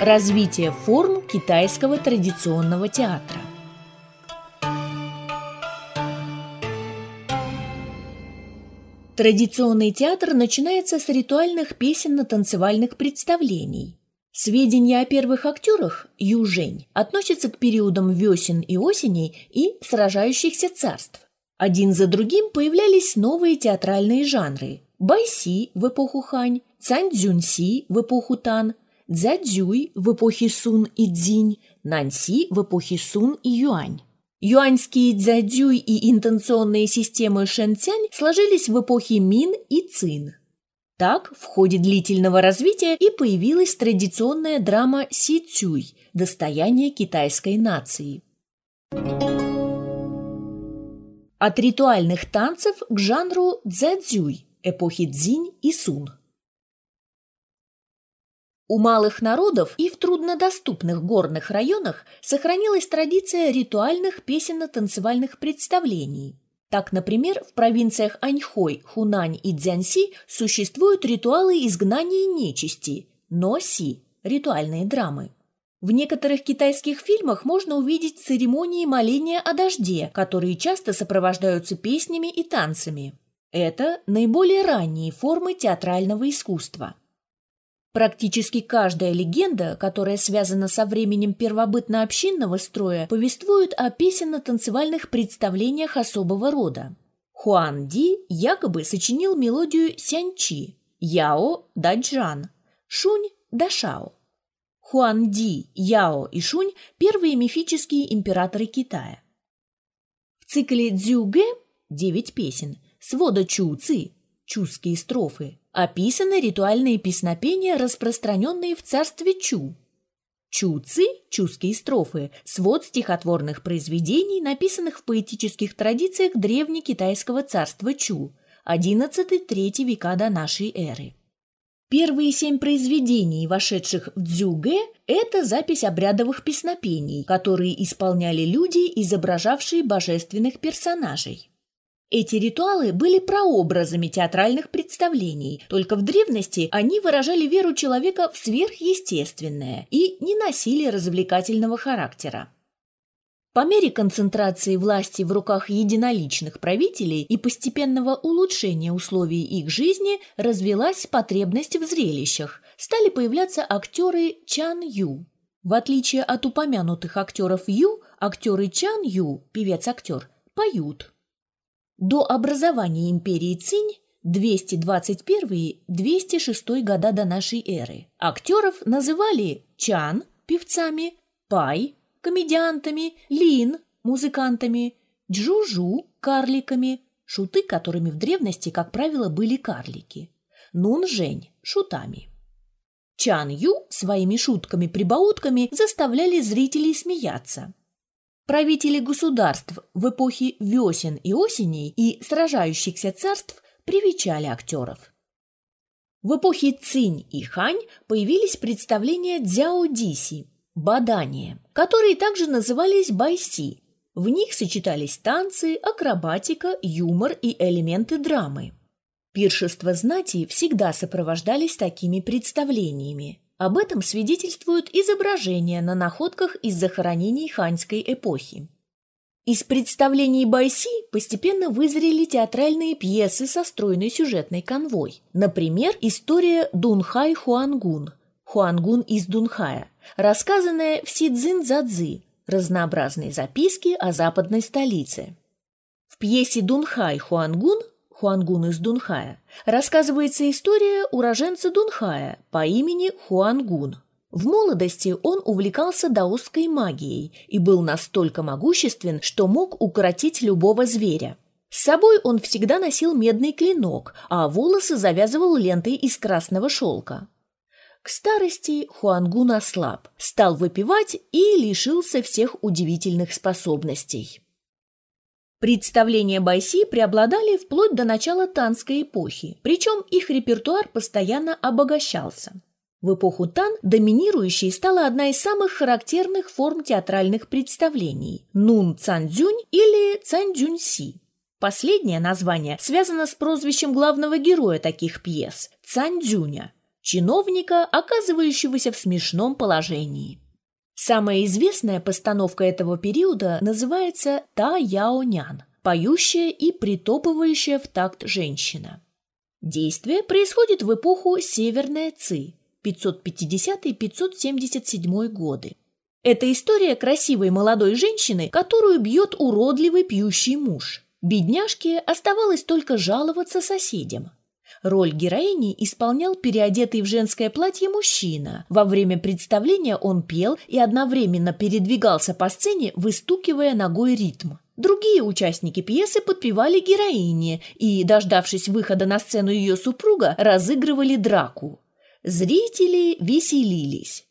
Развитие форм китайского традиционного театра. Традиционный театр начинается с ритуальных песенно-танцевальных представлений. Сведения о первых актерах Южень относятся к периодам весен и осеней и сражающихся царств. Один за другим появлялись новые театральные жанры – байси в эпоху Хань, цанцзюньси в эпоху Тан, дзядзюй в эпохе Сун и Цзинь, нанси в эпохе Сун и Юань. Юаньские дзядзюй и интенционные системы шэнцянь сложились в эпохе Мин и Цин. Так, в ходе длительного развития и появилась традиционная драма Си Цюй – достояние китайской нации. От ритуальных танцев к жанру дзядзюй эпохи Цзинь и Сун. У малых народов и в труднодоступных горных районах сохранилась традиция ритуальных песенно-танцевальных представлений. Так, например, в провинциях Аньхой, Хунань и Цзянси существуют ритуалы изгнания нечисти – но-си – ритуальные драмы. В некоторых китайских фильмах можно увидеть церемонии моления о дожде, которые часто сопровождаются песнями и танцами. Это наиболее ранние формы театрального искусства. Практически каждая легенда, которая связана со временем первобытно-общинного строя, повествует о песенно-танцевальных представлениях особого рода. Хуан Ди якобы сочинил мелодию Сянчи, Яо – Даджан, Шунь – Дашао. Хуан Ди, Яо и Шунь – первые мифические императоры Китая. В цикле Цзюге «Девять песен» свода Чу Ци, чуские строфы, описаны ритуальные песнопения, распространенные в царстве Чу. Чу Ци, чуские строфы, свод стихотворных произведений, написанных в поэтических традициях древнекитайского царства Чу, 11-3 века до нашей эры. Первые семь произведений, вошедших в дзюге, это запись обрядовых песнопений, которые исполняли люди, изображавшие божественных персонажей. Эти ритуалы были прообразами театральных представлений, только в древности они выражали веру человека в сверхъестественное и не носили развлекательного характера. По мере концентрации власти в руках единоличных правителей и постепенного улучшения условий их жизни развелась потребность в зрелищах, стали появляться актеры Чан Ю. В отличие от упомянутых актеров Ю, актеры Чан Ю, певец-актер, поют. До образования империи Цинь 221-206 года до нашей эры. Актеров называли Чан – певцами, Пай – комедиантами, Лин – музыкантами, Джужу – карликами, шуты, которыми в древности, как правило, были карлики, Нун-Жень – шутами. Чан Ю своими шутками-прибаутками заставляли зрителей смеяться. Правители государств в эпохе весен и осеней и сражающихся царств привечали актеров. В эпохе Цинь и Хань появились представления дзяо-диси – бадания, которые также назывались байси. В них сочетались танцы, акробатика, юмор и элементы драмы. Пиршества знати всегда сопровождались такими представлениями. Об этом свидетельствуют изображения на находках из захоронений ханьской эпохи. Из представлений Байси постепенно вызрели театральные пьесы со стройной сюжетной конвой. Например, история Дунхай Хуангун, Хуангун из Дунхая, рассказанная в Сидзин Задзи, разнообразные записки о западной столице. В пьесе Дунхай Хуангун Хуангун из Дунхая, рассказывается история уроженца Дунхая по имени Хуангун. В молодости он увлекался даосской магией и был настолько могуществен, что мог укротить любого зверя. С собой он всегда носил медный клинок, а волосы завязывал лентой из красного шелка. К старости Хуангун ослаб, стал выпивать и лишился всех удивительных способностей. Представления Байси преобладали вплоть до начала Танской эпохи, причем их репертуар постоянно обогащался. В эпоху Тан доминирующей стала одна из самых характерных форм театральных представлений – Нун Цандзюнь или Цандзюньси. Последнее название связано с прозвищем главного героя таких пьес – Цандзюня. чиновника, оказывающегося в смешном положении. Самая известная постановка этого периода называется «Та Яонян» – поющая и притопывающая в такт женщина. Действие происходит в эпоху Северная Ци 550-577 годы. Это история красивой молодой женщины, которую бьет уродливый пьющий муж. Бедняжке оставалось только жаловаться соседям. Роль героини исполнял переодетый в женское платье мужчина. Во время представления он пел и одновременно передвигался по сцене, выстукивая ногой ритм. Другие участники пьесы подпевали героине и, дождавшись выхода на сцену ее супруга, разыгрывали драку. Зрители веселились.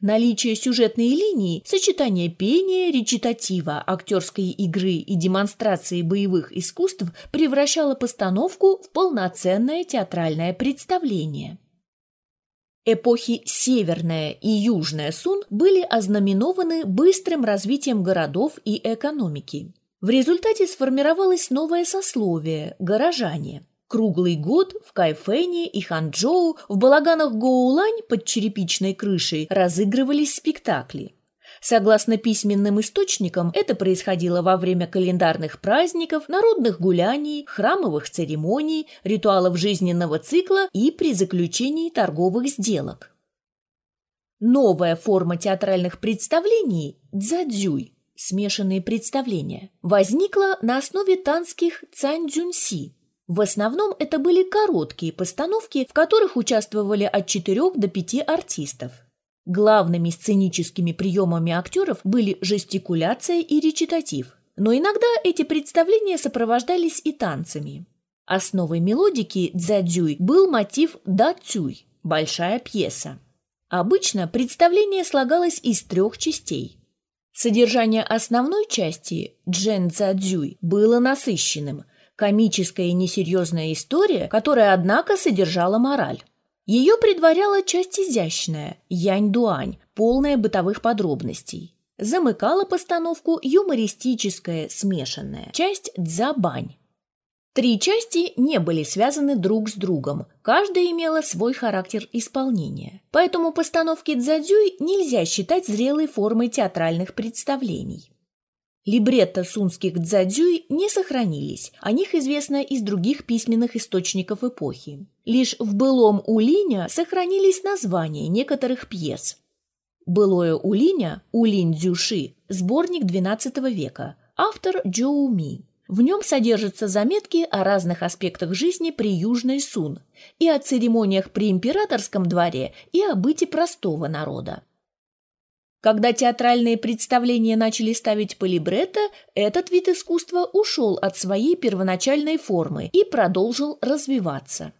Наличие сюжетной линии, сочетание пения, речитатива, актерской игры и демонстрации боевых искусств превращало постановку в полноценное театральное представление. Эпохи Северная и Южная Сун были ознаменованы быстрым развитием городов и экономики. В результате сформировалось новое сословие – горожане – Круглый год в Кайфэне и Ханчжоу в балаганах Гоулань под черепичной крышей разыгрывались спектакли. Согласно письменным источникам, это происходило во время календарных праздников, народных гуляний, храмовых церемоний, ритуалов жизненного цикла и при заключении торговых сделок. Новая форма театральных представлений – дзадзюй, смешанные представления, возникла на основе танских цаньцзюньси, в основном это были короткие постановки, в которых участвовали от 4 до 5 артистов. Главными сценическими приемами актеров были жестикуляция и речитатив, но иногда эти представления сопровождались и танцами. Основой мелодики дзадзюй был мотив да-цюй – большая пьеса. Обычно представление слагалось из трех частей. Содержание основной части джен дзадзюй было насыщенным, Комическая и несерьезная история, которая, однако, содержала мораль. Ее предваряла часть изящная, янь-дуань, полная бытовых подробностей. Замыкала постановку юмористическая, смешанная, часть дзабань. Три части не были связаны друг с другом, каждая имела свой характер исполнения. Поэтому постановки дзадзюй нельзя считать зрелой формой театральных представлений. Либретто сунских дзадзюй не сохранились, о них известно из других письменных источников эпохи. Лишь в былом Улиня сохранились названия некоторых пьес. Былое Улиня, Улинь Дзюши, сборник XII века, автор Джоу Ми. В нем содержатся заметки о разных аспектах жизни при Южной Сун и о церемониях при императорском дворе и о быте простого народа. Когда театральные представления начали ставить полибретто, этот вид искусства ушел от своей первоначальной формы и продолжил развиваться.